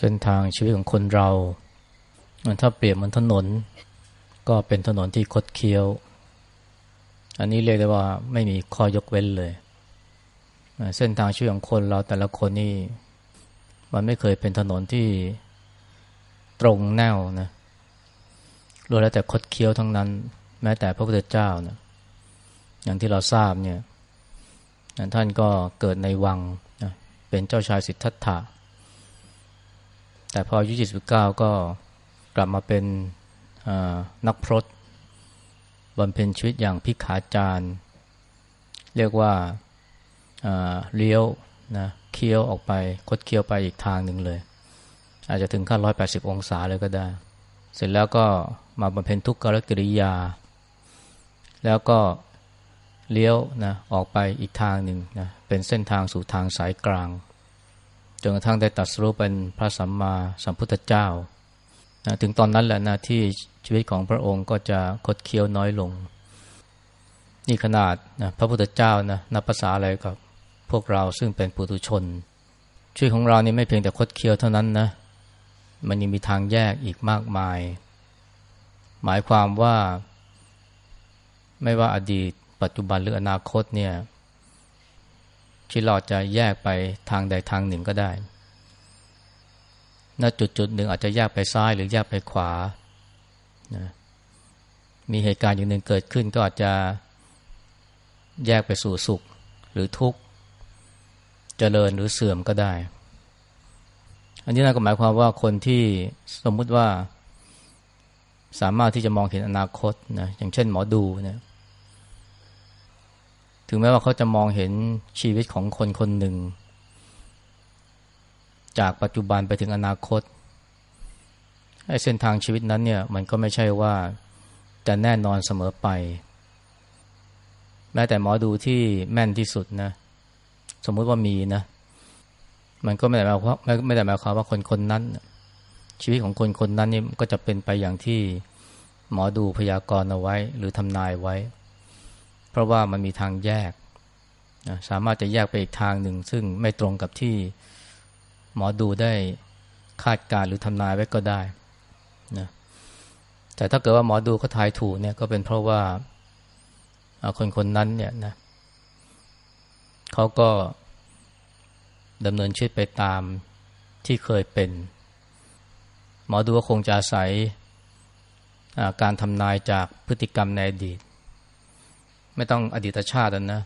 เส้นทางชีวิตของคนเรา ถ้าเปรียบเหมือนถนน ก็เป็นถนนที่คดเคี้ยว อันนี้เรียกได้ว่าไม่มีข้อยกเว้นเลย เส้นทางชีวิตของคนเราแต่ละคนนี่มันไม่เคยเป็นถนนที่ตรงแนวนะรวมแล้วแต่คดเคี้ยวทั้งนั้น แม้แต่พระพุทธเจ้านะอย่างที่เราทราบเนี่ยท่านก็เกิดในวังเป็นเจ้าชายสิทธัตถะ แต่พออายุ29ก็กลับมาเป็นนักพรตบำเพ็ญชีวิตอย่างพิขาจารเรียกว่าเลี้ยวนะเคี้ยวออกไปคดเคี้ยวไปอีกทางหนึ่งเลย อาจจะถึงขั้นร้อยแปดสิบองศาเลยก็ได้ เสร็จแล้วก็มาบำเพ็ญทุกขกิริยา แล้วก็เลี้ยวนะออกไปอีกทางหนึ่งนะเป็นเส้นทางสู่ทางสายกลาง จนกระทั่งได้ตัดสรุปเป็นพระสัมมาสัมพุทธเจ้านะถึงตอนนั้นแหละนะที่ชีวิตของพระองค์ก็จะคดเคี้ยวน้อยลง นี่ขนาดนะพระพุทธเจ้านะนับภาษาอะไรกับพวกเราซึ่งเป็นปุถุชนชีวิตของเรานี่ไม่เพียงแต่คดเคี้ยวเท่านั้นนะมันยังมีทางแยกอีกมากมาย หมายความว่าไม่ว่าอดีต ปัจจุบันหรืออนาคตเนี่ย ที่เราจะแยกไปทางใดทางหนึ่งก็ได้ณจุดจุดหนึ่งอาจจะแยกไปซ้ายหรือแยกไปขวานะมีเหตุการณ์อย่างหนึ่งเกิดขึ้นก็อาจจะแยกไปสู่สุขหรือทุกข์เจริญหรือเสื่อมก็ได้ อันนี้น่าก็หมายความว่าคนที่สมมุติว่า สามารถที่จะมองเห็นอนาคตนะอย่างเช่นหมอดูเนะ ถึงแม้ว่าเขาจะมองเห็นชีวิตของคนคนหนึ่ง จากปัจจุบันไปถึงอนาคตไอ้เส้นทางชีวิตนั้นเนี่ยมันก็ไม่ใช่ว่าจะแน่นอนเสมอไป แม้แต่หมอดูที่แม่นที่สุดนะ สมมุติว่ามีนะ มันก็ไม่ได้หมายความไม่ได้หมายความว่าคนคนนั้น ชีวิตของคนคนนั้นนี่ก็จะเป็นไปอย่างที่หมอดูพยากรณ์เอาไว้ หรือทำนายไว้ เพราะว่ามันมีทางแยกนะสามารถจะแยกไปอีกทางหนึ่ง ซึ่งไม่ตรงกับที่หมอดูได้คาดการหรือทำนายไว้ก็ได้นะแต่ถ้าเกิดว่าหมอดูเขาทายถูกเนี่ยก็เป็นเพราะว่าคนคนนั้นเนี่ยนะเขาก็ดำเนินชีวิตไปตามที่เคยเป็น หมอดูก็คงจะอาศัยการทำนายจากพฤติกรรมในอดีต ไม่ต้องอดีตชาตินะ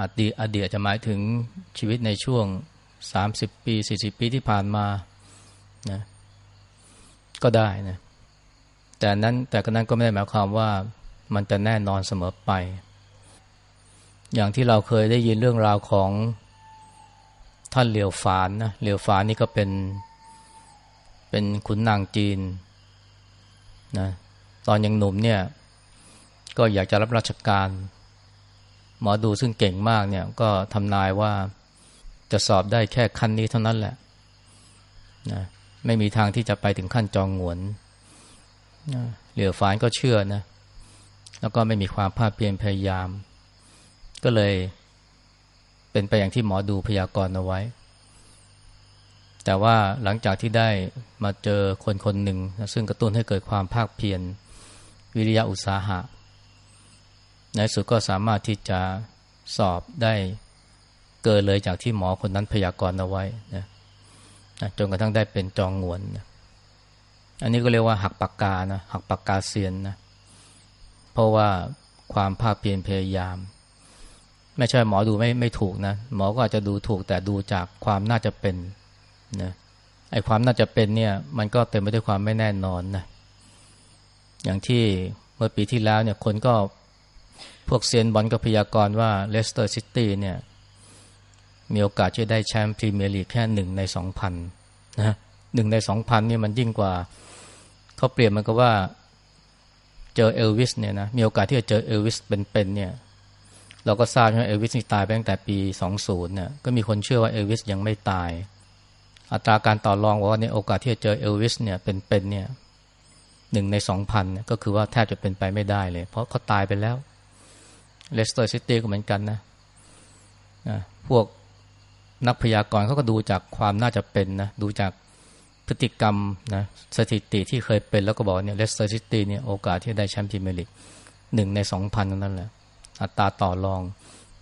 อดีตอดีตจะหมายถึงชีวิตในช่วงสามสิบปีสี่สิบปีที่ผ่านมานะก็ได้นะแต่นั้นแต่ก็นั้นก็ไม่ได้หมายความว่ามันจะแน่นอนเสมอไป อย่างที่เราเคยได้ยินเรื่องราวของท่านเหลียวฝานนะเหลียวฝานนี่ก็เป็นเป็นขุนนางจีนนะตอนยังหนุ่มเนี่ย ก็อยากจะรับราชการ หมอดูซึ่งเก่งมากเนี่ยก็ทำนายว่าจะสอบได้แค่ขั้นนี้เท่านั้นแหละนะไม่มีทางที่จะไปถึงขั้นจองหวนนะเหลือฝานก็เชื่อนะ แล้วก็ไม่มีความภาคเพียรพยายาม ก็เลยเป็นไปอย่างที่หมอดูพยากรณ์เอาไว้ แต่ว่าหลังจากที่ได้มาเจอคนคนหนึ่ง ซึ่งกระตุ้นให้เกิดความภาคเพียรวิริยะอุตสาหะ ในสุดก็สามารถที่จะสอบได้เกินเลยจากที่หมอคนนั้นพยากรณ์เอาไว้นะจนกระทั่งได้เป็นจองงวนนะอันนี้ก็เรียกว่าหักปากกานะหักปากกาเซียนนะเพราะว่าความภาคเพียรพยายาม ไม่ใช่หมอดูไม่ไม่ถูกนะ หมอก็อาจจะดูถูกแต่ดูจากความน่าจะเป็นนะไอ้ความน่าจะเป็นเนี่ย มันก็เต็มไปด้วยความไม่แน่นอนนะอย่างที่เมื่อปีที่แล้วเนี่ยคนก็ พวกเซียนบอลก็พยากรณ์ว่าเลสเตอร์ซิตี้เนี่ยมีโอกาสจะได้แชมป์พรีเมียร์ลีกแค่หนึ่งในสองพันนะหนึ่งในสองพันนี่มันยิ่งกว่า เขาเปรียบมันก็ว่าเจอเอลวิสเนี่ยนะมีโอกาสที่จะเจอเอลวิสเป็นๆเนี่ยเราก็ทราบว่าเอลวิสนี่ตายไปตั้งแต่ปีสองศูนย์เนี่ยก็มีคนเชื่อว่าเอลวิสยังไม่ตาย อัตราการต่อรองว่าเนี่ยโอกาสที่จะเจอเอลวิสเนี่ยเป็นๆเนี่ยหนึ่งในสองพันก็คือว่าแทบจะเป็นไปไม่ได้เลย เพราะเขาตายไปแล้ว เลสเตอร์ซิตี้ก็เหมือนกันนะนะพวกนักพยากรณ์เขาก็ดูจากความน่าจะเป็นนะดูจากพฤติกรรมนะสถิติที่เคยเป็นแล้วก็บอกเนี่ยเลสเตอร์ซิตี้เนี่ยโอกาสที่ได้แชมป์พรีเมียร์ลีกหนึ่งในสองพันนั่นแหละ อัตราต่อรอง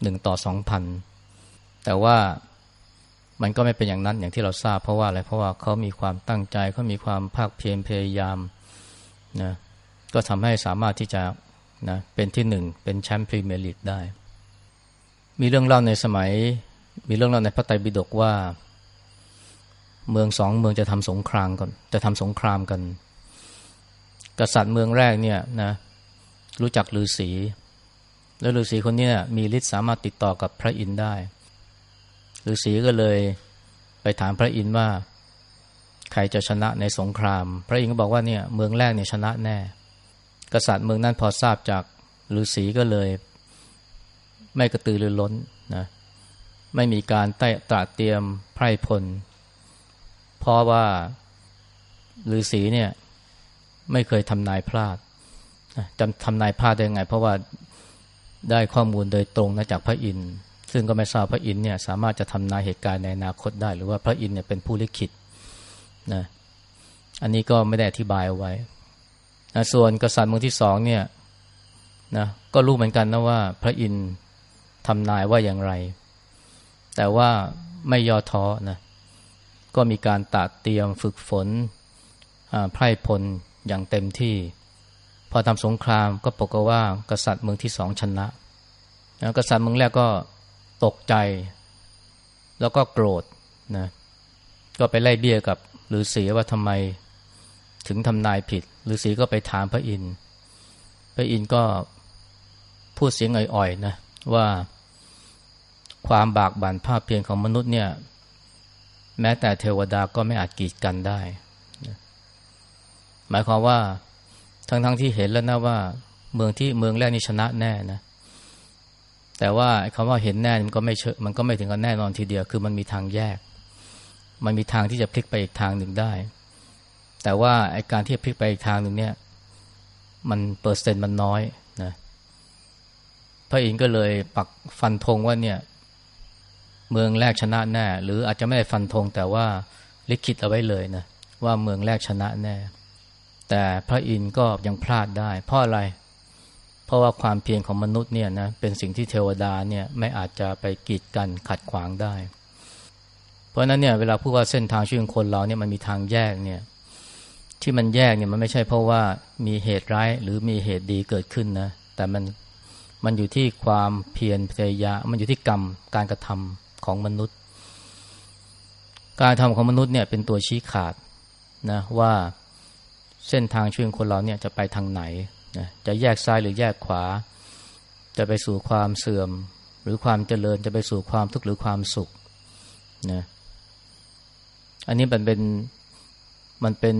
หนึ่งต่อสองพันแต่ว่ามันก็ไม่เป็นอย่างนั้นอย่างที่เราทราบเพราะว่าอะไรเพราะว่าเขามีความตั้งใจเขามีความพากเพียรพยายามนะก็ทำให้สามารถที่จะ นะเป็นที่หนึ่งเป็นแชมป์พรีเมียร์ลีกได้ มีเรื่องเล่าในสมัย มีเรื่องเล่าในพระไตรปิฎกว่า เมืองสองเมืองจะทำสงครามกันจะทำสงครามกัน กษัตริย์เมืองแรกเนี่ยนะรู้จักฤาษีแล้วฤาษีคนนี้มีฤทธิ์สามารถติดต่อกับพระอินทร์ได้ฤาษีก็เลยไปถามพระอินทร์ว่า ใครจะชนะในสงคราม พระอินทร์ก็บอกว่าเนี่ยเมืองแรกเนี่ยชนะแน่ กษัตริย์เมืองนั้นพอทราบจากฤาษีก็เลย ไม่กระตือรือร้นนะไม่มีการไต่ตราเตรียมไพร่พล เพราะว่าฤาษีเนี่ยไม่เคยทำนายพลาดจำทำนายพลาดได้ไง เพราะว่าได้ข้อมูลโดยตรงนะจากพระอินทร์ซึ่งก็ไม่ทราบพระอินทร์เนี่ยสามารถจะทำนายเหตุการณ์ในอนาคตได้ หรือว่าพระอินทร์เนี่ยเป็นผู้ลิขิตนะอันนี้ก็ไม่ได้อธิบายเอาไว้ นะส่วนกษัตริย์เมืองที่สองเนี่ยนะก็รู้เหมือนกันนะว่า พระอินทร์ทำนายว่าอย่างไร แต่ว่าไม่ย่อท้อนะก็มีการตัดเตรียมฝึกฝนไพร่พลอย่างเต็มที่ พอทำสงครามก็ปกว่ากษัตริย์เมืองที่สองชนะนะกษัตริย์เมืองแรกก็ตกใจ แล้วก็โกรธนะก็ไปไล่เบี้ยกับฤาษีว่าทำไม ถึงทำนายผิดฤาษีก็ไปถามพระอินทร์พระอินทร์ก็พูดเสียงอ่อยๆนะว่าความบากบั่นภาพเพียงของมนุษย์เนี่ย แม้แต่เทวดาก็ไม่อาจกีดกันได้ หมายความว่าทั้งๆทที่เห็นแล้วนะว่า เมืองที่เมืองแรกนี่ชนะแน่นะแต่ว่าคำว่าเห็นแน่มันก็ไม่เชมันก็ไม่ถึงกับแน่นอนทีเดียว คือมันมีทางแยก มันมีทางที่จะพลิกไปอีกทางหนึ่งได้ แต่ว่าไอการที่จะพลิกไปอีกทางหนึ่งเนี่ย มันเปอร์เซ็นต์มันน้อยนะพระอินทร์ก็เลยปักฟันธงว่าเนี่ย เมืองแรกชนะแน่ หรืออาจจะไม่ได้ฟันธงแต่ว่าลิขิตเอาไว้เลยนะว่าเมืองแรกชนะแน่ แต่พระอินทร์ก็ยังพลาดได้ เพราะอะไร เพราะว่าความเพียรของมนุษย์เนี่ยนะเป็นสิ่งที่เทวดาเนี่ยไม่อาจจะไปกีดกันขัดขวางได้ เพราะนั้นเนี่ยเวลาพูดว่าเส้นทางชีวิตคนเราเนี่ยมันมีทางแยกเนี่ย ที่มันแยกเนี่ยมันไม่ใช่เพราะว่ามีเหตุร้ายหรือมีเหตุดีเกิดขึ้นนะ แต่มันมันอยู่ที่ความเพียรพยายามมันอยู่ที่กรรมการกระทำของมนุษย์ การทำของมนุษย์เนี่ยเป็นตัวชี้ขาดนะว่าเส้นทางชีวิตคนเราเนี่ยจะไปทางไหนนะจะแยกซ้ายหรือแยกขวา จะไปสู่ความเสื่อม หรือความเจริญจะไปสู่ความทุกข์หรือความสุขนะอันนี้มันเป็นมันเป็น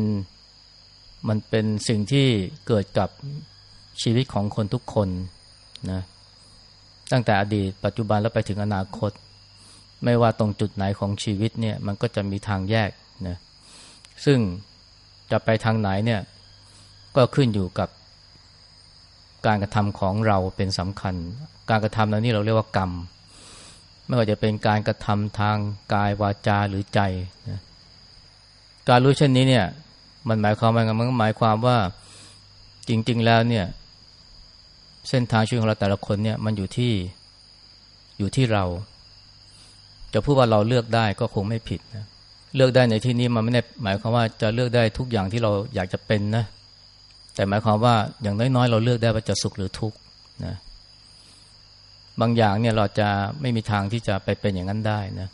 มันเป็นสิ่งที่เกิดกับชีวิตของคนทุกคนนะตั้งแต่อดีตปัจจุบันแล้วไปถึงอนาคต ไม่ว่าตรงจุดไหนของชีวิตเนี่ยมันก็จะมีทางแยกนะซึ่งจะไปทางไหนเนี่ยก็ขึ้นอยู่กับการกระทำของเราเป็นสำคัญ การกระทำนั้นนี่เราเรียกว่ากรรม ไม่ว่าจะเป็นการกระทำทางกายวาจาหรือใจนะการรู้เช่นนี้เนี่ย มันหมายความว่ามันหมายความว่าจริง ๆ แล้วเนี่ย เส้นทางชีวิตของเราแต่ละคนเนี่ย มันอยู่ที่อยู่ที่เรา จะพูดว่าเราเลือกได้ก็คงไม่ผิดนะเลือกได้ในที่นี้มันไม่ได้หมายความว่าจะเลือกได้ทุกอย่างที่เราอยากจะเป็นนะ แต่หมายความว่าอย่างน้อยๆ เราเลือกได้ว่าจะสุขหรือทุกข์นะบางอย่างเนี่ยเราจะไม่มีทางที่จะไปเป็นอย่างนั้นได้นะ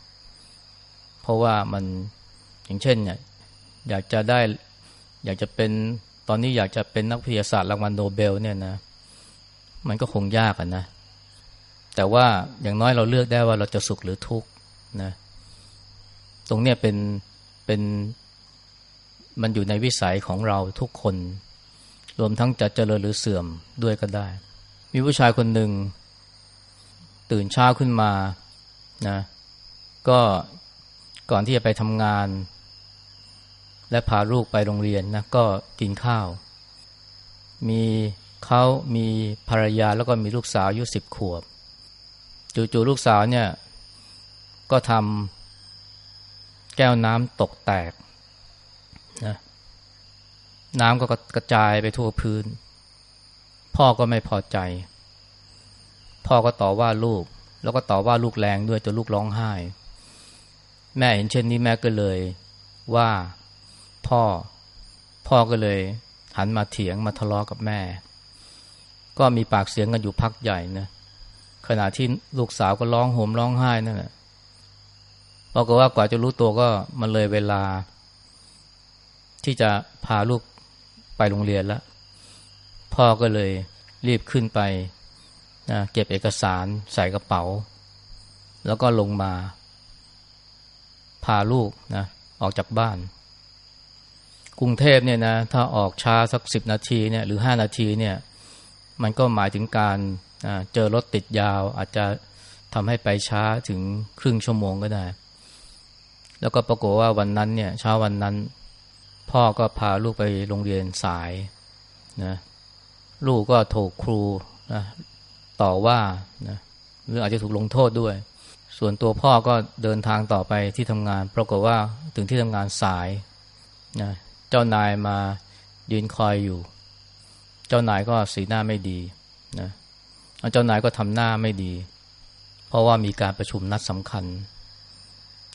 เพราะว่ามันอย่างเช่นเนี่ยอยากจะได้ อยากจะเป็นตอนนี้อยากจะเป็นนักวิทยาศาสตร์รางวัลโนเบลเนี่ยนะมันก็คงยากอะนะ แต่ว่าอย่างน้อยเราเลือกได้ว่าเราจะสุขหรือทุกข์นะตรงเนี้ยเป็นเป็นมันอยู่ในวิสัยของเราทุกคน รวมทั้งจะเจริญหรือเสื่อมด้วยก็ได้ มีผู้ชายคนหนึ่ง ตื่นเช้าขึ้นมานะก็ก่อนที่จะไปทำงาน และพาลูกไปโรงเรียนนะก็กินข้าว มีเขามีภรรยาแล้วก็มีลูกสาวอายุสิบขวบ จู่ๆลูกสาวเนี่ย ก็ทำแก้วน้ำตกแตกนะน้ำก็กระจายไปทั่วพื้น พ่อก็ไม่พอใจ พ่อก็ต่อว่าลูก แล้วก็ต่อว่าลูกแรงด้วยจนลูกร้องไห้ แม่เห็นเช่นนี้แม่ก็เลยว่า พ่อ พ่อก็เลยหันมาเถียงมาทะเลาะกับแม่ ก็มีปากเสียงกันอยู่พักใหญ่นะขณะที่ลูกสาวก็ร้องโหมร้องไห้นั่นแหละบอกว่ากว่าจะรู้ตัวก็มันเลยเวลา ที่จะพาลูกไปโรงเรียนแล้วพ่อก็เลยรีบขึ้นไปนะเก็บเอกสารใส่กระเป๋า แล้วก็ลงมา พาลูกนะออกจากบ้าน กรุงเทพเนี่ยนะถ้าออกช้าสักสิบนาทีเนี่ยหรือห้านาทีเนี่ยมันก็หมายถึงการเจอรถติดยาว อาจจะทำให้ไปช้าถึงครึ่งชั่วโมงก็ได้ แล้วก็ปรากฏว่าวันนั้นเนี่ยเช้าวันนั้น พ่อก็พาลูกไปโรงเรียนสายนะลูกก็ถูกครูนะต่อว่านะหรืออาจจะถูกลงโทษด้วย ส่วนตัวพ่อก็เดินทางต่อไปที่ทำงาน ปรากฏว่าถึงที่ทำงานสายนะ เจ้านายมายืนคอยอยู่ เจ้านายก็สีหน้าไม่ดีนะเจ้านายก็ทำหน้าไม่ดี เพราะว่ามีการประชุมนัดสำคัญ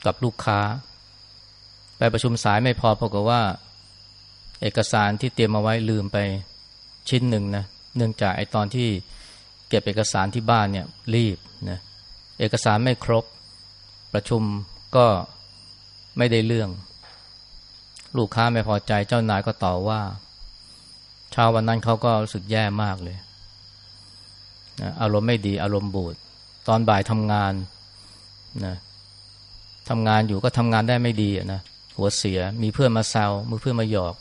กับลูกค้า ไปประชุมสายไม่พอเพราะว่า เอกสารที่เตรียมมาไว้ลืมไปชิ้นหนึ่งนะเนื่องจากไอ้ตอนที่เก็บเอกสารที่บ้านเนี่ยรีบนะเอกสารไม่ครบประชุมก็ไม่ได้เรื่อง ลูกค้าไม่พอใจเจ้านายก็ต่อว่าเช้าวันนั้นเขาก็รู้สึกแย่มากเลยนะอารมณ์ไม่ดีอารมณ์บูดตอนบ่ายทำงานนะทำงานอยู่ก็ทำงานได้ไม่ดีนะหัวเสียมีเพื่อนมาแซวมือเพื่อนมาหยอก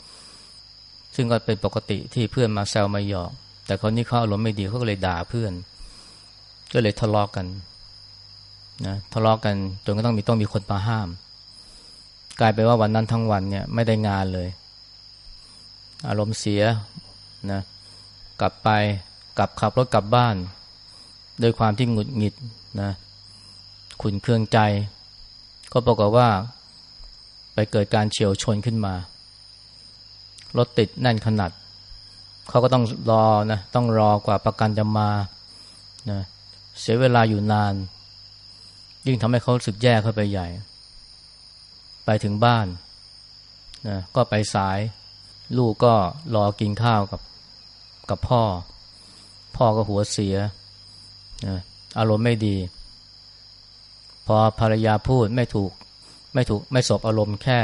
ซึ่งก็เป็นปกติที่เพื่อนมาแซวมาหยอก แต่คนนี้เขาอารมณ์ไม่ดีเขาก็เลยด่าเพื่อน ก็เลยทะเลาะกกันนะทะเลาะกกันจนก็ต้องมีต้องมีคนมาห้าม กลายไปว่าวันนั้นทั้งวันเนี่ยไม่ได้งานเลย อารมณ์เสียนะกลับไปกลับขับรถกลับบ้านด้วยความที่หงุดหงิดนะขุนเครื่องใจ ก็บอกว่าไปเกิดการเฉียวชนขึ้นมารถติดแน่นขนาดเขาก็ต้องรอนะต้องรอกว่าประกันจะมานะเสียเวลาอยู่นาน ยิ่งทำให้เขาสึกแย่เข้าไปใหญ่ ไปถึงบ้านนะก็ไปสาย ลูกก็รอกินข้าวกับกับพ่อ พ่อก็หัวเสียอารมณ์ไม่ดี พอภรรยาพูดไม่ถูกไม่ถูกไม่สบอารมณ์แค่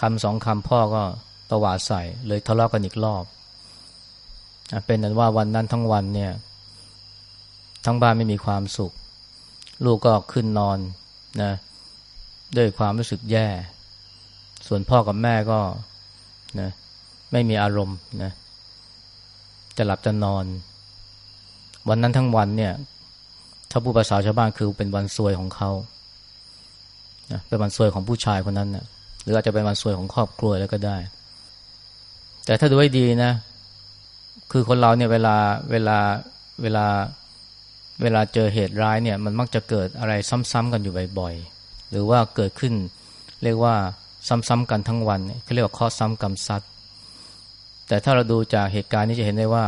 คำสองคำพ่อก็ตวาดใส่เลยทะเลาะกันอีกรอบ เป็นนั้นว่าวันนั้นทั้งวันเนี่ย ทั้งบ้านไม่มีความสุข ลูกก็ขึ้นนอนนะ ด้วยความรู้สึกแย่ ส่วนพ่อกับแม่ก็นะไม่มีอารมณ์นะจะหลับจะนอน วันนั้นทั้งวันเนี่ย ถ้าผู้ภาษาชาวบ้านคือเป็นวันซวยของเขานะเป็นวันซวยของผู้ชายคนนั้นนะหรืออาจจะเป็นวันซวยของครอบครัวแล้วก็ได้ แต่ถ้าดูให้ดีนะ คือคนเราเนี่ยเวลาเวลาเวลาเวลาเจอเหตุร้ายเนี่ย มันมักจะเกิดอะไรซ้ำๆกันอยู่บ่อยๆ หรือว่าเกิดขึ้น เรียกว่าซ้ำๆกันทั้งวันเขาเรียกว่าข้อซ้ำกรรมซัดแต่ถ้าเราดูจากเหตุการณ์นี้จะเห็นได้ว่า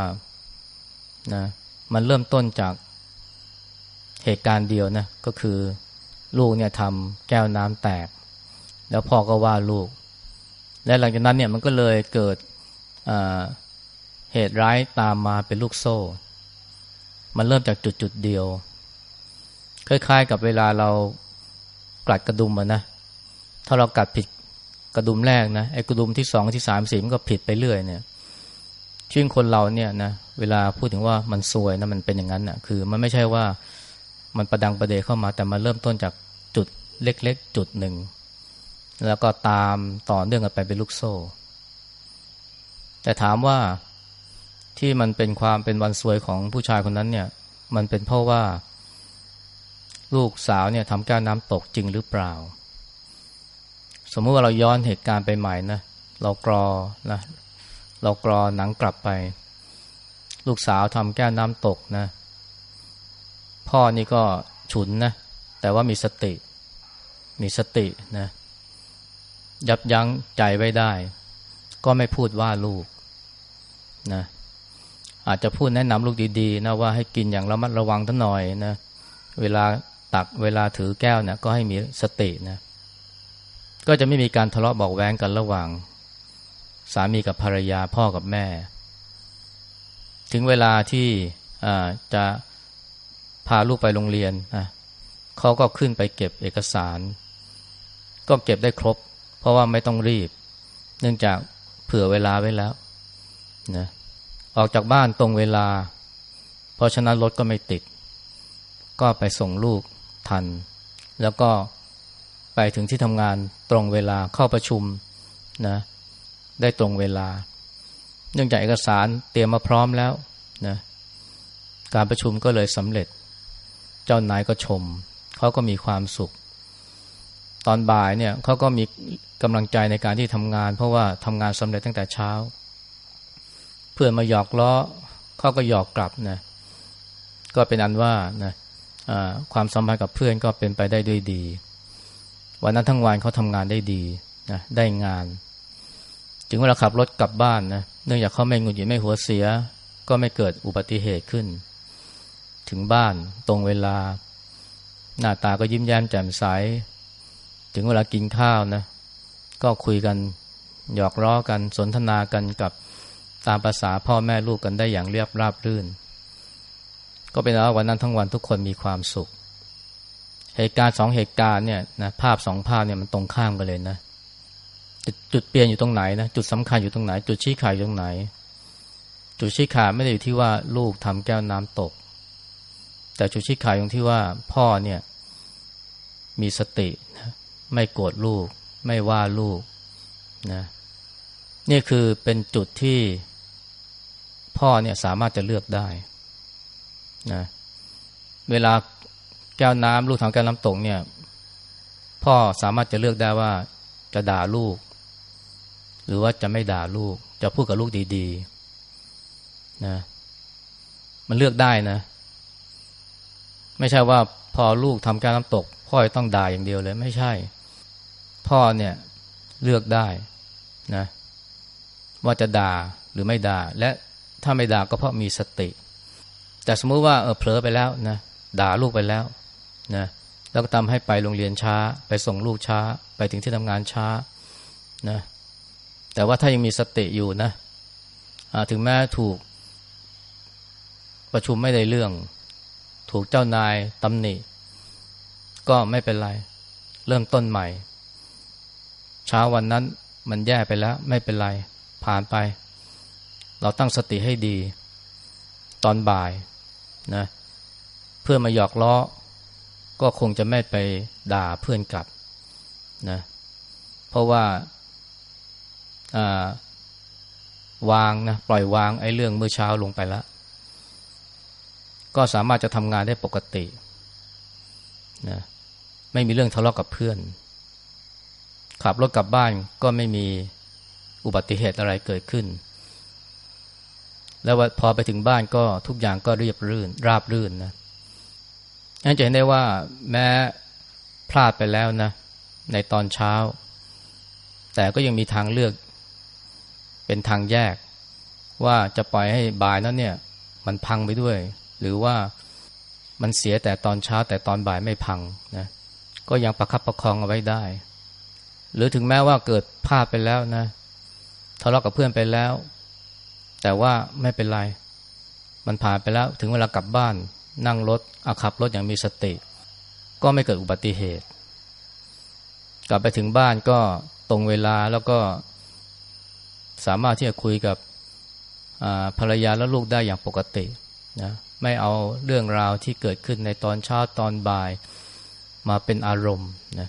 นะมันเริ่มต้นจากเหตุการณ์เดียวนะก็คือลูกเนี่ยทำแก้วน้ำแตก แล้วพ่อก็ว่าลูก และหลังจากนั้นเนี่ยมันก็เลยเกิดเหตุร้ายตามมาเป็นลูกโซ่ มันเริ่มจากจุดจุดเดียว คล้ายๆกับเวลาเรา กัดกระดุมอะนะ ถ้าเรากัดผิดกระดุมแรกนะไอ้กระดุมที่สองที่สามสี่มันก็ผิดไปเรื่อยเนี่ยชื่อคนเราเนี่ยนะเวลาพูดถึงว่ามันซวยนะมันเป็นอย่างนั้นนะคือมันไม่ใช่ว่ามันประดังประเดเข้ามา แต่มันเริ่มต้นจากจุดเล็ก ๆ จุดหนึ่ง แล้วก็ตามต่อเนื่องกันไปเป็นลูกโซ่ แต่ถามว่าที่มันเป็นความเป็นวันซวยของผู้ชายคนนั้นเนี่ย มันเป็นเพราะว่า ลูกสาวเนี่ยทำแก้วน้ำตกจริงหรือเปล่า สมมติว่าเราย้อนเหตุการณ์ไปใหม่นะเรากรอนะเรากรอหนังกลับไป ลูกสาวทำแก้วน้ำตกนะ พ่อนี่ก็ฉุนนะแต่ว่ามีสติ มีสตินะยับยั้งใจไว้ได้ ก็ไม่พูดว่าลูกนะอาจจะพูดแนะนำลูกดีๆนะว่าให้กินอย่างระมัดระวังทั้งหน่อยนะเวลา ตักเวลาถือแก้วเนี่ยก็ให้มีสตินะก็จะไม่มีการทะเลาะบอกแว้งกันระหว่าง สามีกับภรรยาพ่อกับแม่ ถึงเวลาที่จะพาลูกไปโรงเรียนเขาก็ขึ้นไปเก็บเอกสาร ก็เก็บได้ครบ เพราะว่าไม่ต้องรีบ เนื่องจากเผื่อเวลาไว้แล้วนะออกจากบ้านตรงเวลา เพราะฉะนั้นรถก็ไม่ติด ก็ไปส่งลูก ทัน แล้วก็ไปถึงที่ทำงานตรงเวลาเข้าประชุมนะได้ตรงเวลา เนื่องจากเอกสารเตรียมมาพร้อมแล้วนะการประชุมก็เลยสำเร็จ เจ้านายก็ชม เขาก็มีความสุข ตอนบ่ายเนี่ยเขาก็มีกำลังใจในการที่ทำงาน เพราะว่าทำงานสำเร็จตั้งแต่เช้า เพื่อนมาหยอกล้อเขาก็หยอกกลับนะก็เป็นอันว่านะ ความสัมพันธ์กับเพื่อนก็เป็นไปได้ด้วยดี วันนั้นทั้งวันเขาทำงานได้ดีนะได้งาน ถึงเวลาขับรถกลับบ้านนะเนื่องจากเขาไม่งุนหงิดไม่หัวเสีย ก็ไม่เกิดอุบัติเหตุขึ้น ถึงบ้านตรงเวลา หน้าตาก็ยิ้มแย้มแจ่มใส ถึงเวลากินข้าวนะก็คุยกันหยอกล้อกันสนทนากันกับตามภาษาพ่อแม่ลูกกันได้อย่างเรียบราบรื่น ก็เป็นว่าวันนั้นทั้งวันทุกคนมีความสุข เหตุการณ์สองเหตุการณ์เนี่ยนะภาพสองภาพเนี่ยมันตรงข้ามกันเลยนะจุดเปลี่ยนอยู่ตรงไหนนะจุดสำคัญอยู่ตรงไหน จุดชี้ขาดอยู่ตรงไหน จุดชี้ขาดไม่ได้อยู่ที่ว่าลูกทำแก้วน้ำตก แต่จุดชี้ขาดตรงที่ว่าพ่อเนี่ย มีสตินะไม่โกรธลูก ไม่ว่าลูกนะนี่คือเป็นจุดที่พ่อเนี่ยสามารถจะเลือกได้ นะเวลาแก้วน้ำลูกทำแก้วน้ำตกเนี่ย พ่อสามารถจะเลือกได้ว่าจะด่าลูก หรือว่าจะไม่ด่าลูก จะพูดกับลูกดีๆนะมันเลือกได้นะ ไม่ใช่ว่าพอลูกทำการน้ำตก พ่อต้องด่าอย่างเดียวเลยไม่ใช่ พ่อเนี่ยเลือกได้นะว่าจะด่าหรือไม่ด่าและถ้าไม่ด่าก็เพราะมีสติ แต่สมมุติว่าเออเผลอไปแล้วนะด่าลูกไปแล้วนะแล้วก็ทำให้ไปโรงเรียนช้า ไปส่งลูกช้า ไปถึงที่ทำงานช้านะแต่ว่าถ้ายังมีสติอยู่นะถึงแม้ถูกประชุมไม่ได้เรื่อง ถูกเจ้านายตำหนิ ก็ไม่เป็นไร เริ่มต้นใหม่ เช้าวันนั้นมันแย่ไปแล้ว ไม่เป็นไร ผ่านไป เราตั้งสติให้ดี ตอนบ่าย นะเพื่อมาหยอกล้อ ก็คงจะไม่ไปด่าเพื่อนกลับนะเพราะว่าวางนะปล่อยวางไอ้เรื่องเมื่อเช้าลงไปแล้วก็สามารถจะทำงานได้ปกตินะไม่มีเรื่องทะเลาะกกับเพื่อน ขับรถกลับบ้านก็ไม่มีอุบัติเหตุอะไรเกิดขึ้น แล้วพอไปถึงบ้านก็ทุกอย่างก็เรียบรื่น ราบรื่นนะนั่นจะเห็นได้ว่าแม้พลาดไปแล้วนะ ในตอนเช้า แต่ก็ยังมีทางเลือก เป็นทางแยก ว่าจะปล่อยให้บ่ายนั้นเนี่ย มันพังไปด้วย หรือว่ามันเสียแต่ตอนเช้า แต่ตอนบ่ายไม่พังนะก็ยังประคับประคองเอาไว้ได้ หรือถึงแม้ว่าเกิดพลาดไปแล้วนะทะเลาะกับเพื่อนไปแล้ว แต่ว่าไม่เป็นไร มันผ่านไปแล้วถึงเวลากลับบ้าน นั่งรถอาขับรถอย่างมีสติ ก็ไม่เกิดอุบัติเหตุ กลับไปถึงบ้านก็ตรงเวลาแล้วก็สามารถที่จะคุยกับภรรยาและลูกได้อย่างปกตินะไม่เอาเรื่องราวที่เกิดขึ้นในตอนเช้าตอนบ่ายมาเป็นอารมณ์นะ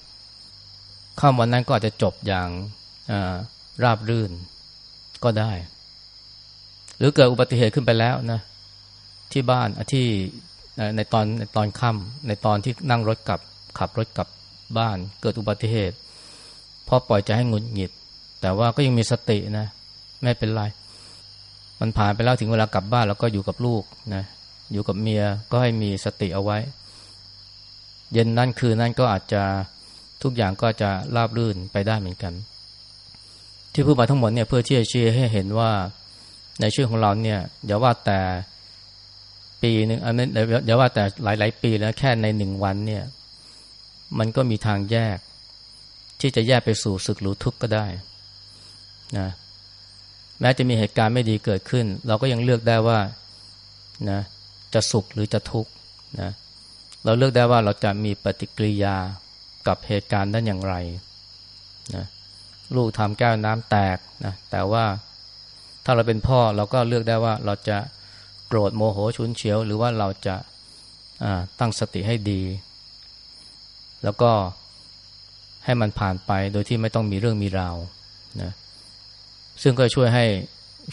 ข้ามวันนั้นก็อาจจะจบอย่างราบรื่นก็ได้ หรือเกิดอุบัติเหตุขึ้นไปแล้วนะที่บ้านที่ในตอนในตอนค่ำในตอนที่นั่งรถกลับ ขับรถกลับบ้าน เกิดอุบัติเหตุพอปล่อยใจให้งุนหงิด แต่ว่าก็ยังมีสตินะ ไม่เป็นไร มันผ่านไปแล้วถึงเวลากลับบ้านแล้วก็อยู่กับลูกนะอยู่กับเมียก็ให้มีสติเอาไว้ เย็นนั่นคืนนั่นก็อาจจะทุกอย่างก็จะราบรื่นไปได้เหมือนกัน ที่พูดมาทั้งหมดเนี่ยเพื่อที่จะชี้ให้เห็นว่า ในชีวิตของเราเนี่ยอย่าว่าแต่ปีหนึ่งอันนั้อย่าว่าแต่หลาย ๆ ปีแล้วแค่ในหนึ่งวันเนี่ย มันก็มีทางแยก ที่จะแยกไปสู่สุขหรือทุกข์ก็ได้นะแม้จะมีเหตุการณ์ไม่ดีเกิดขึ้น เราก็ยังเลือกได้ว่านะจะสุขหรือจะทุกข์นะเราเลือกได้ว่าเราจะมีปฏิกิริยากับเหตุการณ์นั้นอย่างไรนะลูกทำแก้วน้ำแตกนะแต่ว่า ถ้าเราเป็นพ่อเราก็เลือกได้ว่าเราจะโกรธโมโหชุนเฉียว หรือว่าเราจะตั้งสติให้ดี แล้วก็ให้มันผ่านไปโดยที่ไม่ต้องมีเรื่องมีราวนะซึ่งก็ช่วยให้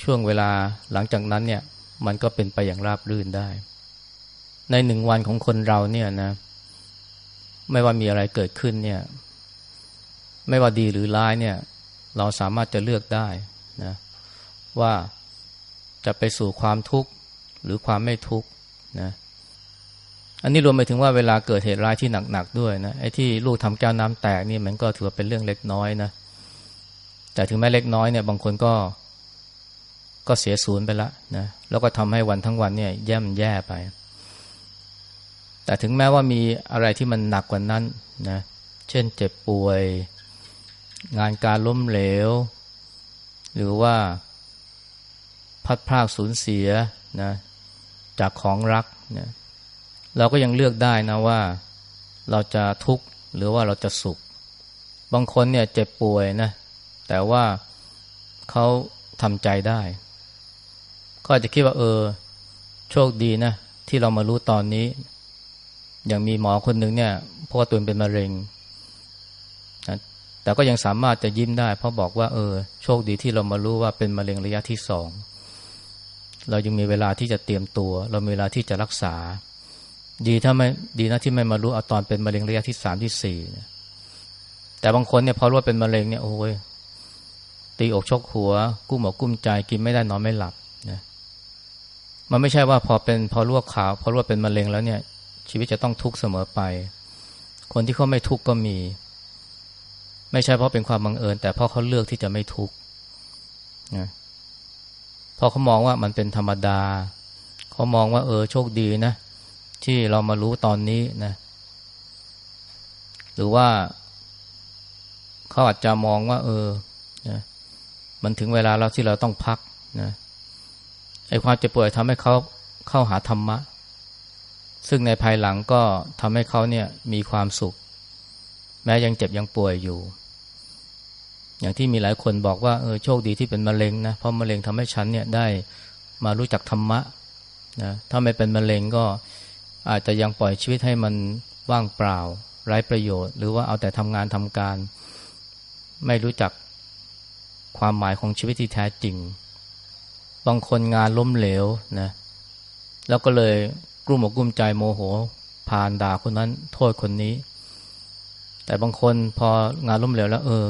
ช่วงเวลาหลังจากนั้นเนี่ยมันก็เป็นไปอย่างราบรื่นได้ ในหนึ่งวันของคนเราเนี่ยนะไม่ว่ามีอะไรเกิดขึ้นเนี่ยไม่ว่าดีหรือร้ายเนี่ยเราสามารถจะเลือกได้นะ ว่าจะไปสู่ความทุกข์หรือความไม่ทุกข์นะอันนี้รวมไปถึงว่าเวลาเกิดเหตุร้ายที่หนักๆด้วยนะไอ้ที่ลูกทำแก้วน้ำแตกนี่มันก็ถือว่าเป็นเรื่องเล็กน้อยนะแต่ถึงแม้เล็กน้อยเนี่ยบางคนก็ก็เสียศูนย์ไปละนะแล้วก็ทำให้วันทั้งวันเนี่ยแย่มแย่ไป แต่ถึงแม้ว่ามีอะไรที่มันหนักกว่านั้นนะเช่นเจ็บป่วย งานการล้มเหลว หรือว่า พัดพรากสูญเสียนะจากของรักนะเราก็ยังเลือกได้นะว่าเราจะทุกข์หรือว่าเราจะสุข บางคนเนี่ยเจ็บป่วยนะแต่ว่าเขาทำใจได้ก็อาจจะคิดว่าเออ โชคดีนะที่เรามารู้ตอนนี้ อย่างมีหมอคนหนึ่งเนี่ยเพราะว่าตัวเป็นมะเร็งนะแต่ก็ยังสามารถจะยิ้มได้ เพราะบอกว่าเออ โชคดีที่เรามารู้ว่าเป็นมะเร็งระยะที่สอง เรายังมีเวลาที่จะเตรียมตัว เรามีเวลาที่จะรักษา ดีถ้าไม่ดีนะที่ไม่มารู้เอาตอนเป็นมะเร็งระยะที่สามที่สี่แต่บางคนเนี่ยพอรู้ว่าเป็นมะเร็งเนี่ยโอ้ยตีอกชกหัว กุ้มอกกุ้มใจกินไม่ได้นอนไม่หลับนะมันไม่ใช่ว่าพอเป็นพอรู้ว่าข่าวพอรู้ว่าเป็นมะเร็งแล้วเนี่ย ชีวิตจะต้องทุกข์เสมอไป คนที่เขาไม่ทุกข์ก็มี ไม่ใช่เพราะเป็นความบังเอิญ แต่เพราะเขาเลือกที่จะไม่ทุกข์นะ พอเขามองว่ามันเป็นธรรมดา เขามองว่า เออโชคดีนะ ที่เรามารู้ตอนนี้นะ หรือว่า เขาอาจจะมองว่า เออนะมันถึงเวลาแล้วที่เราต้องพักนะไอ้ความเจ็บป่วยทำให้เขาเข้าหาธรรมะ ซึ่งในภายหลังก็ทำให้เขาเนี่ยมีความสุข แม้ยังเจ็บยังป่วยอยู่ อย่างที่มีหลายคนบอกว่าเออโชคดีที่เป็นมะเร็งนะเพราะมะเร็งทำให้ฉันเนี่ยได้มารู้จักธรรมะนะถ้าไม่เป็นมะเร็งก็อาจจะยังปล่อยชีวิตให้มันว่างเปล่าไร้ประโยชน์ หรือว่าเอาแต่ทำงานทำการ ไม่รู้จักความหมายของชีวิตที่แท้จริง บางคนงานล้มเหลวนะแล้วก็เลยกลุ้มอกกลุ้มใจโมโหผ่านด่าคนนั้นโทษคนนี้ แต่บางคนพองานล้มเหลวแล้ว เออ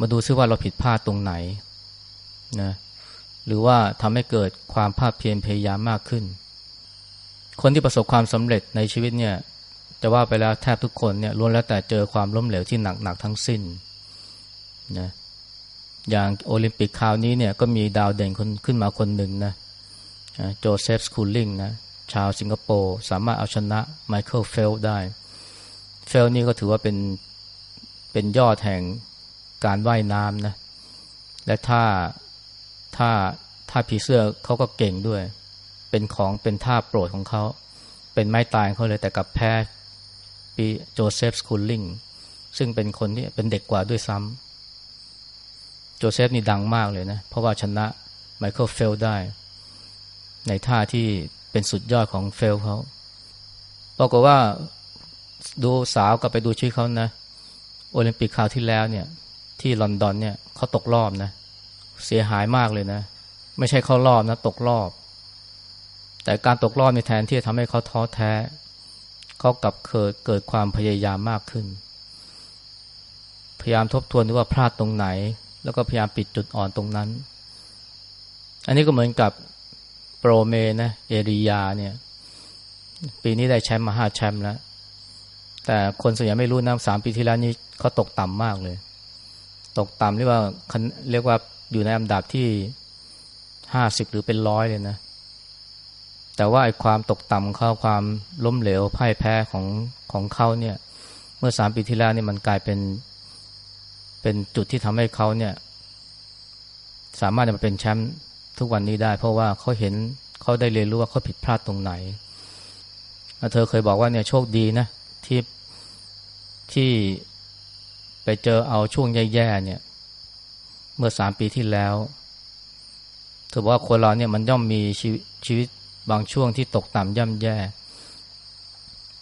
มาดูซิว่าเราผิดพลาดตรงไหนนะหรือว่าทำให้เกิดความภาคเพียรพยายามมากขึ้น คนที่ประสบความสำเร็จในชีวิตเนี่ยจะว่าไปแล้วแทบทุกคนเนี่ยล้วนแล้วแต่เจอความล้มเหลวที่หนักๆทั้งสิ้นนะอย่างโอลิมปิกคราวนี้เนี่ยก็มีดาวเด่นคนขึ้นมาคนหนึ่งนะโจเซฟสคูลลิงนะชาวสิงคโปร์สามารถเอาชนะไมเคิลเฟลได้ เฟลป์สนี่ก็ถือว่าเป็นเป็นยอดแห่ง การว่ายน้ำนะ และท่าท่าท่าผีเสื้อเขาก็เก่งด้วย เป็นของเป็นท่าโปรดของเขา เป็นไม้ตายเขาเลยแต่กลับแพ้ปีโจเซฟสคูลลิงซึ่งเป็นคนที่เป็นเด็กกว่าด้วยซ้ำโจเซฟนี่ดังมากเลยนะ เพราะว่าชนะไมเคิลเฟลป์สได้ ในท่าที่เป็นสุดยอดของเฟลป์สเขาปรากฏว่าดูสาวกลับไปดูชีวิตเขานะ โอลิมปิกคราวที่แล้วเนี่ย ที่ลอนดอนเนี่ยเขาตกรอบนะ เสียหายมากเลยนะ ไม่ใช่เข้ารอบนะ ตกรอบ แต่การตกรอบในแทนที่จะทำให้เขาท้อแท้ เขากลับเกิดเกิดความพยายามมากขึ้น พยายามทบทวนว่าพลาดตรงไหน แล้วก็พยายามปิดจุดอ่อนตรงนั้น อันนี้ก็เหมือนกับโปรเมนะเอริยาเนี่ย ปีนี้ได้แชมป์มาห้าแชมป์แล้วแต่คนส่วนใหญ่ไม่รู้นะสามปีที่แล้วนี้เขาตกต่ำมากเลย ตกต่ำเรียกว่าเรียกว่าอยู่ในอันดับที่ห้าสิบหรือเป็นร้อยเลยนะ แต่ว่าไอ้ความตกต่ำเขาความล้มเหลวพ่ายแพ้ของของเขาเนี่ย เมื่อสามปีที่แล้วนี่มันกลายเป็น เป็นจุดที่ทำให้เขาเนี่ย สามารถจะมาเป็นแชมป์ทุกวันนี้ได้ เพราะว่าเขาเห็นเขาได้เรียนรู้ว่าเขาผิดพลาดตรงไหน เธอเคยบอกว่าเนี่ยโชคดีนะที่ที่ ไปเจอเอาช่วงแย่ๆเนี่ย เมื่อสามปีที่แล้วเธอบอกว่าคนเราเนี่ยมันย่อมมีชีวิตชีวิตบางช่วงที่ตกต่ำย่ำแย่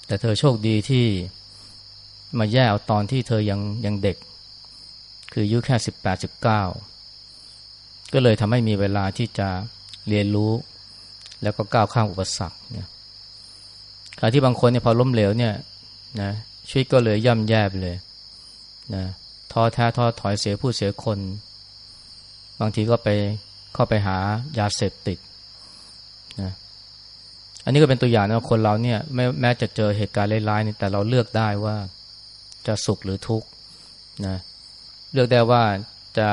แต่เธอโชคดีที่มาแย่เอาตอนที่เธอยังยังเด็ก คืออายุแค่สิบแปดสิบเก้าก็เลยทำให้มีเวลาที่จะเรียนรู้ แล้วก็ก้าวข้ามอุปสรรคเนี่ยขณะที่บางคนเนี่ยพอล้มเหลวเนี่ยนะชีวิตก็เลยย่ำแย่ไปเลย นะท้อแท้ท้อถอยเสียผู้เสียคน บางทีก็ไปเข้าไปหายาเสพติดนะอันนี้ก็เป็นตัวอย่างนะคนเราเนี่ยแม้แม้จะเจอเหตุการณ์ร้ายๆนี่แต่เราเลือกได้ว่าจะสุขหรือทุกข์นะเลือกได้ว่าจะ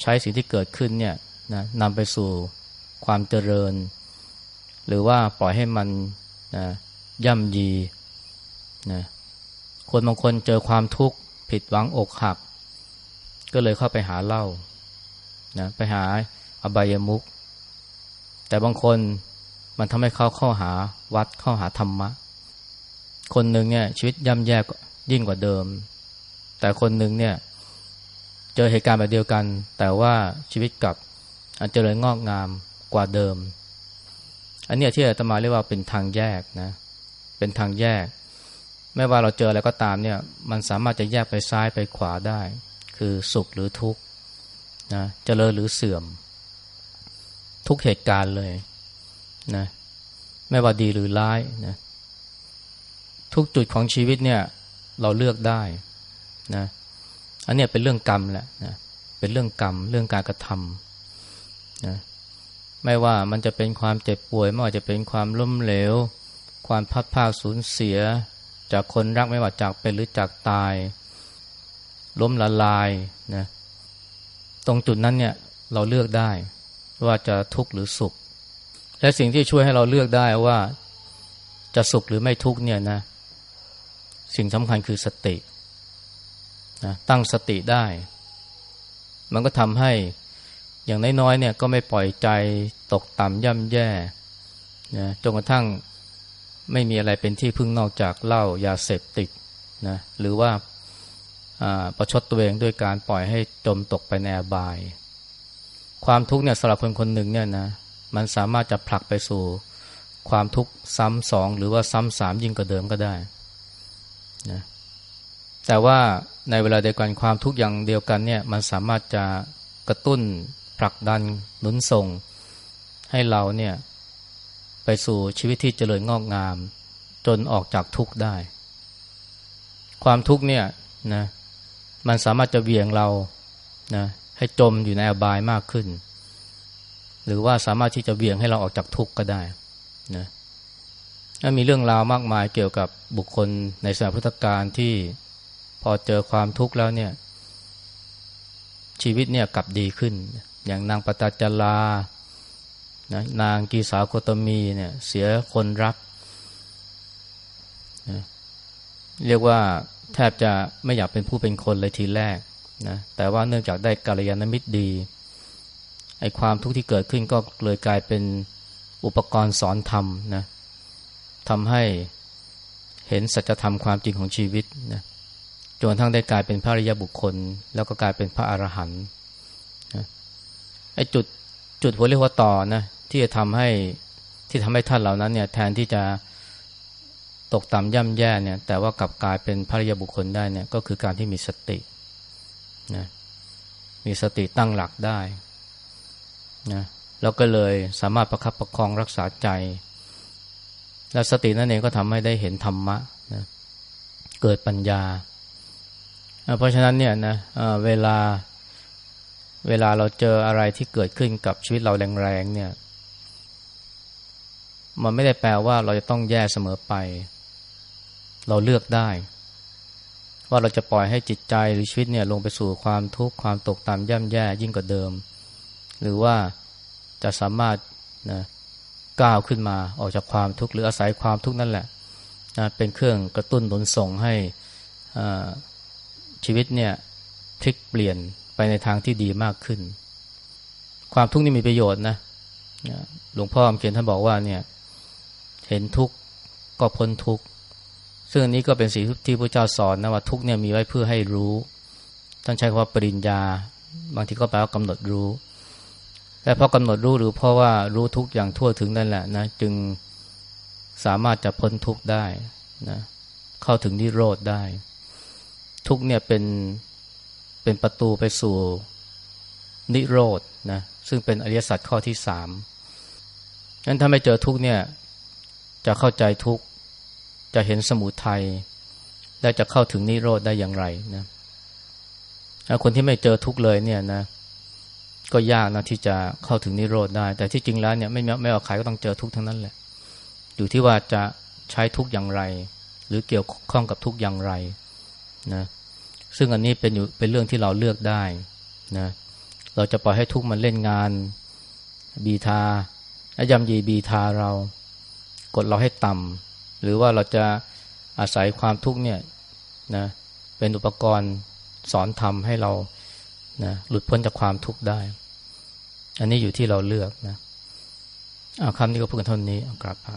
ใช้สิ่งที่เกิดขึ้นเนี่ยนะนำไปสู่ความเจริญ หรือว่าปล่อยให้มันนะย่ำยีนะคนบางคนเจอความทุกข์ ผิดหวังอกหัก ก็เลยเข้าไปหาเหล้านะไปหาอบายมุกแต่บางคนมันทำให้เขาเข้าหาวัดเข้าหาธรรมะ คนหนึ่งเนี่ยชีวิตย่ำแย่ยิ่งกว่าเดิม แต่คนหนึ่งเนี่ย เจอเหตุการณ์แบบเดียวกัน แต่ว่าชีวิตกับเจริญงอกงามกว่าเดิม อันนี้ที่อาตมาเรียกว่าเป็นทางแยกนะ เป็นทางแยก ไม่ว่าเราเจออะไรก็ตามเนี่ย มันสามารถจะแยกไปซ้ายไปขวาได้ คือสุขหรือทุกข์นะเจริญหรือเสื่อม ทุกเหตุการณ์เลยนะไม่ว่าดีหรือร้ายนะทุกจุดของชีวิตเนี่ย เราเลือกได้นะอันนี้เป็นเรื่องกรรมแหละนะเป็นเรื่องกรรม เรื่องการกระทำนะไม่ว่ามันจะเป็นความเจ็บป่วย ไม่ว่าจะเป็นความล้มเหลว ความพัดพาสูญเสีย จากคนรักไม่ว่าจากเป็นหรือจากตาย ล้มละลายนะตรงจุดนั้นเนี่ยเราเลือกได้ว่าจะทุกข์หรือสุข และสิ่งที่ช่วยให้เราเลือกได้ว่าจะสุขหรือไม่ทุกข์เนี่ยนะ สิ่งสำคัญคือสตินะตั้งสติได้ มันก็ทำให้อย่างน้อยๆเนี่ยก็ไม่ปล่อยใจตกต่ำย่ำแย่นะจนกระทั่ง ไม่มีอะไรเป็นที่พึ่งนอกจากเหล้ายาเสพติดนะหรือว่าประชดตัวเองด้วยการปล่อยให้จมตกไปในอบาย ความทุกข์เนี่ยสำหรับคนคนหนึ่งเนี่ยนะมันสามารถจะผลักไปสู่ความทุกข์ซ้ำสองหรือว่าซ้ำสามยิ่งกว่าเดิมก็ได้นะแต่ว่าในเวลาเดียวกันความทุกข์อย่างเดียวกันเนี่ยมันสามารถจะกระตุ้นผลักดันหนุนส่ง ให้เราเนี่ย ไปสู่ชีวิตที่เจริญงอกงาม จนออกจากทุกข์ได้ ความทุกข์เนี่ยนะมันสามารถจะเวียงเรานะให้จมอยู่ในอบายมากขึ้น หรือว่าสามารถที่จะเวียงให้เราออกจากทุกข์ก็ได้นะมีเรื่องราวมากมายเกี่ยวกับบุคคลในสมัยพุทธกาลที่พอเจอความทุกข์แล้วเนี่ยชีวิตเนี่ยกลับดีขึ้น อย่างนางปตจลา นะนางกีสาโคตมีเนี่ยเสียคนรักนะเรียกว่าแทบจะไม่อยากเป็นผู้เป็นคนเลยทีแรกนะแต่ว่าเนื่องจากได้กาลยานมิตรดีไอ้ความทุกข์ที่เกิดขึ้นก็เลยกลายเป็นอุปกรณ์สอนธรรมนะทำให้เห็นสัจธรรมความจริงของชีวิตนะจนทั้งได้กลายเป็นพระริยบุคคล แล้วก็กลายเป็นพระอรหันต์ไอ้จุดจุดหัวเรียกว่าต่อนะ ที่จะทำให้ที่ทำให้ท่านเหล่านั้นเนี่ยแทนที่จะตกต่ำย่ำแย่เนี่ยแต่ว่ากลับกลายเป็นพระริยบุคคลได้เนี่ยก็คือการที่มีสตินะมีสติตั้งหลักได้นะแล้วก็เลยสามารถประคับประคองรักษาใจ และสตินั่นเองก็ทำให้ได้เห็นธรรมะนะเกิดปัญญา เพราะฉะนั้นเนี่ยนะเวลาเวลาเราเจออะไรที่เกิดขึ้นกับชีวิตเราแรงๆเนี่ย มันไม่ได้แปลว่าเราจะต้องแย่เสมอไป เราเลือกได้ ว่าเราจะปล่อยให้จิตใจหรือชีวิตเนี่ยลงไปสู่ความทุกข์ความตกต่ำย่ำแย่ยิ่งกว่าเดิม หรือว่าจะสามารถนะก้าวขึ้นมาออกจากความทุกข์หรืออาศัยความทุกข์นั่นแหละนะเป็นเครื่องกระตุ้นหนุนส่งให้ชีวิตเนี่ยพลิกเปลี่ยนไปในทางที่ดีมากขึ้น ความทุกข์นี่มีประโยชน์นะหลวงพ่อคำเขียนท่านบอกว่าเนี่ย เห็นทุกข์ก็พ้นทุกข์ซึ่งอันนี้ก็เป็นสิ่งที่พระเจ้าสอนนะว่าทุกเนี่ยมีไว้เพื่อให้รู้ ท่านใช้คำว่าปริญญา บางทีก็แปลว่ากำหนดรู้แต่พอกำหนดรู้หรือเพราะว่ารู้ทุกอย่างทั่วถึงนั่นแหละนะจึงสามารถจะพ้นทุกได้นะเข้าถึงนิโรธได้ ทุกเนี่ยเป็นเป็นประตูไปสู่นิโรธนะซึ่งเป็นอริยสัจข้อที่สามงั้นถ้าไม่เจอทุกเนี่ย จะเข้าใจทุกจะเห็นสมุทัยและจะเข้าถึงนิโรธได้อย่างไรนะคนที่ไม่เจอทุกเลยเนี่ยนะ ก็ยากนะที่จะเข้าถึงนิโรธได้ แต่ที่จริงแล้วเนี่ยไม่ไม่เอาใครก็ต้องเจอทุกทั้งนั้นแหละ อยู่ที่ว่าจะใช้ทุกอย่างไร หรือเกี่ยวข้องกับทุกอย่างไรนะซึ่งอันนี้เป็นอยู่เป็นเรื่องที่เราเลือกได้นะเราจะปล่อยให้ทุกมันเล่นงาน บีทาและยำยีบีทาเรา กดเราให้ต่ำหรือว่าเราจะอาศัยความทุกข์เนี่ยนะเป็นอุปกรณ์สอนทำให้เรานะหลุดพ้นจากความทุกข์ได้ อันนี้อยู่ที่เราเลือกนะเอาคำนี้ก็พูดกันเท่านี้กลับพระ